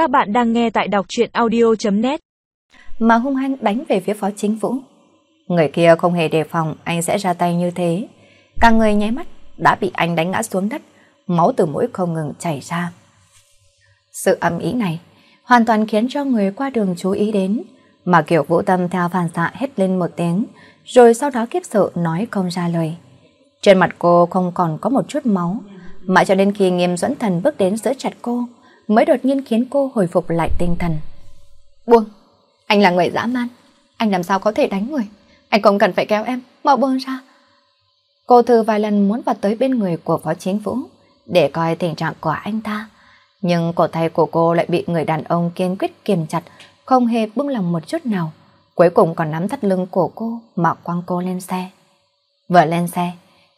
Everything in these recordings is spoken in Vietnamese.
Các bạn đang nghe tại đọc truyện audio.net Mà hung hăng đánh về phía phó chính vũ. Người kia không hề đề phòng anh sẽ ra tay như thế. Cả người nháy mắt đã bị anh đánh ngã xuống đất, máu từ mũi không ngừng chảy ra. Sự âm ý này hoàn toàn khiến cho người qua đường chú ý đến, mà kiểu vũ tâm theo phản xạ hết lên một tiếng, rồi sau đó kiếp sợ nói không ra lời. Trên mặt cô không còn có một chút máu, mãi cho đến khi nghiêm dẫn thần bước đến giữ chặt cô, mới đột nhiên khiến cô hồi phục lại tinh thần. Buông, anh là người dã man, anh làm sao có thể đánh người, anh không cần phải kéo em, mau buông ra. Cô thử vài lần muốn vào tới bên người của phó chính vũ, để coi tình trạng của anh ta. Nhưng cổ tay của cô lại bị người đàn ông kiên quyết kiềm chặt, không hề buông lòng một chút nào. Cuối cùng còn nắm thắt lưng của cô mà quăng cô lên xe. Vừa lên xe,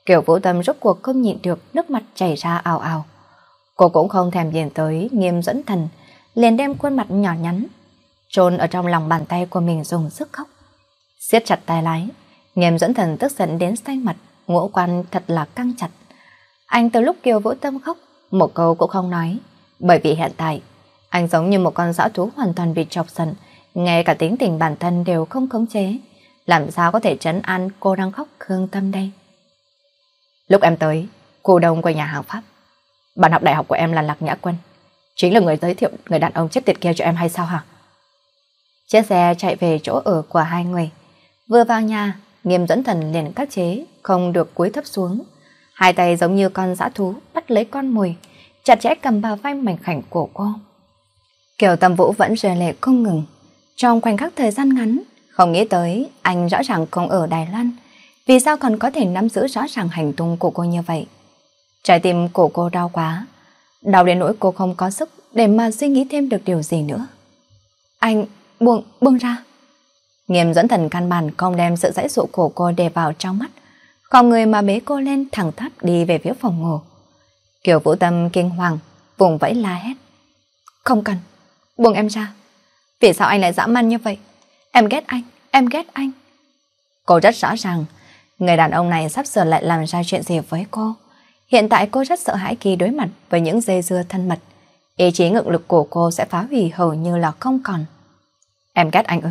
Kiều Vũ Tâm rốt cuộc không nhịn được nước mặt chảy ra ào ào. Cô cũng không thèm nhìn tới nghiêm dẫn thần, liền đem khuôn mặt nhỏ nhắn, trôn ở trong lòng bàn tay của mình dùng sức khóc. siết chặt tay lái, nghiêm dẫn thần tức giận đến xanh mặt, ngũ quan thật là căng chặt. Anh từ lúc Kiều Vũ Tâm khóc, một câu cũng không nói, bởi vì hiện tại, anh giống như một con dã thú hoàn toàn bị chọc giận, ngay cả tính tình bản thân đều không khống chế. Làm sao có thể trấn an cô đang khóc khương tâm đây? Lúc em tới, cô đông của nhà hàng Pháp, bạn học đại học của em là Lạc Nhã Quân. Chính là người giới thiệu người đàn ông chết tiệt kia cho em hay sao hả? Chiếc xe chạy về chỗ ở của hai người. Vừa vào nhà, nghiêm dẫn thần liền cắt chế, không được cúi thấp xuống. Hai tay giống như con dã thú bắt lấy con mồi, chặt chẽ cầm vào vai mảnh khảnh của cô. Kiều Tâm Vũ vẫn rời lệ không ngừng. Trong khoảnh khắc thời gian ngắn, không nghĩ tới anh rõ ràng không ở Đài Loan. Vì sao còn có thể nắm giữ rõ ràng hành tung của cô như vậy? Trái tim của cô đau quá. Đau đến nỗi cô không có sức để mà suy nghĩ thêm được điều gì nữa. Anh, buông, buông ra. Nghiêm dẫn thần căn bản không đem sự dãy dụ của cô để vào trong mắt. Còn người mà bế cô lên thẳng thắp đi về phía phòng ngủ. Kiều Vũ Tâm kinh hoàng, vùng vẫy la hét. Không cần, buông em ra. Vì sao anh lại dã man như vậy? Em ghét anh, em ghét anh. Cô rất rõ ràng, người đàn ông này sắp sửa lại làm ra chuyện gì với cô. Hiện tại cô rất sợ hãi khi đối mặt với những dây dưa thân mật. Ý chí ngự lực của cô sẽ phá hủy hầu như là không còn. Em ghét anh ư?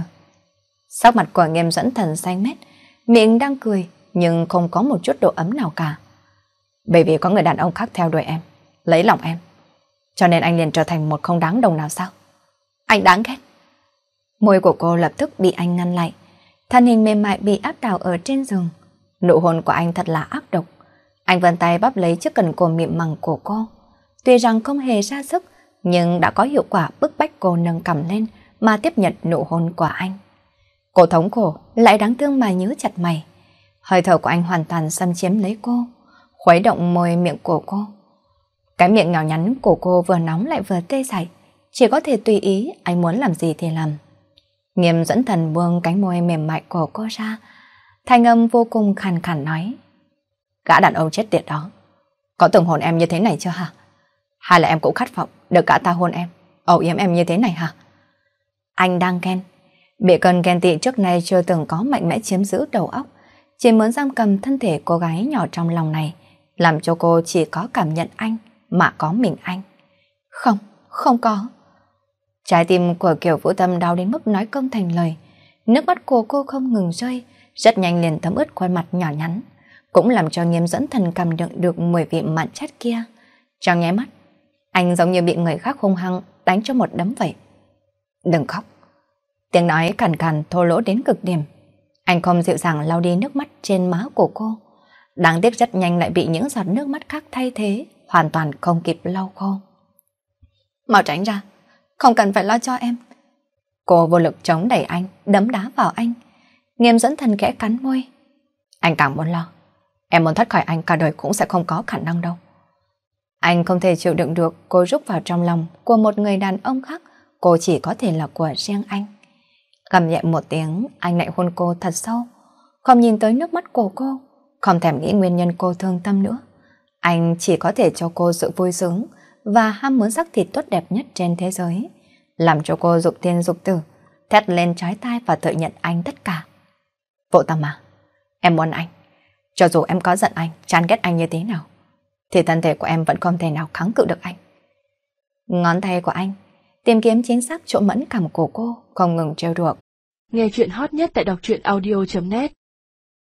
Sắc mặt của nghiêm dẫn thần xanh mét, miệng đang cười nhưng không có một chút độ ấm nào cả. Bởi vì có người đàn ông khác theo đuổi em, lấy lòng em. Cho nên anh liền trở thành một không đáng đồng nào sao? Anh đáng ghét. Môi của cô lập tức bị anh ngăn lại. Thân hình mềm mại bị áp đảo ở trên giường. Nụ hôn của anh thật là ác. Anh vân tay bắp lấy chiếc cần cổ mịn màng của cô. Tuy rằng không hề ra sức, nhưng đã có hiệu quả bức bách cô nâng cầm lên mà tiếp nhận nụ hôn của anh. Cô thống khổ, lại đáng thương mà nhớ chặt mày. Hơi thở của anh hoàn toàn xâm chiếm lấy cô, khuấy động môi miệng của cô. Cái miệng nhỏ nhắn của cô vừa nóng lại vừa tê dại, chỉ có thể tùy ý anh muốn làm gì thì làm. Nghiêm dẫn thần buông cánh môi mềm mại của cô ra, thanh âm vô cùng khàn khàn nói. Gã đàn ông chết tiệt đó, có từng hôn em như thế này chưa hả? Hay là em cũng khát vọng được cả ta hôn em, ẩu yếm em như thế này hả? Anh đang ghen, bị cơn ghen tị trước nay chưa từng có mạnh mẽ chiếm giữ đầu óc, chỉ muốn giam cầm thân thể cô gái nhỏ trong lòng này, làm cho cô chỉ có cảm nhận anh, mà có mình anh. Không, không có. Trái tim của Kiều Vũ Tâm đau đến mức nói không thành lời. Nước mắt của cô không ngừng rơi, rất nhanh liền thấm ướt khuôn mặt nhỏ nhắn, cũng làm cho nghiêm dẫn thần cầm đựng được mùi vị mặn chát kia. Trong nháy mắt, anh giống như bị người khác hung hăng đánh cho một đấm vậy. Đừng khóc. Tiếng nói cằn cằn thô lỗ đến cực điểm. Anh không dịu dàng lau đi nước mắt trên má của cô. Đáng tiếc rất nhanh lại bị những giọt nước mắt khác thay thế, hoàn toàn không kịp lau khô. Mau tránh ra, không cần phải lo cho em. Cô vô lực chống đẩy anh, đấm đá vào anh. Nghiêm dẫn thần kẽ cắn môi. Anh càng muốn lo. Em muốn thoát khỏi anh cả đời cũng sẽ không có khả năng đâu. Anh không thể chịu đựng được cô rút vào trong lòng của một người đàn ông khác. Cô chỉ có thể là của riêng anh. Gầm nhẹ một tiếng, anh lại hôn cô thật sâu. Không nhìn tới nước mắt của cô, không thèm nghĩ nguyên nhân cô thương tâm nữa. Anh chỉ có thể cho cô sự vui sướng và ham muốn sắc thịt tốt đẹp nhất trên thế giới. Làm cho cô dục tiên dục tử, thét lên trái tai và tự nhận anh tất cả. Vô tâm à, em muốn anh. Cho dù em có giận anh, chán ghét anh như thế nào, thì thân thể của em vẫn không thể nào kháng cự được anh. Ngón tay của anh tìm kiếm chính xác chỗ mẫn cảm của cô, không ngừng trêu đùa. Nghe chuyện hot nhất tại đọc truyện audio.net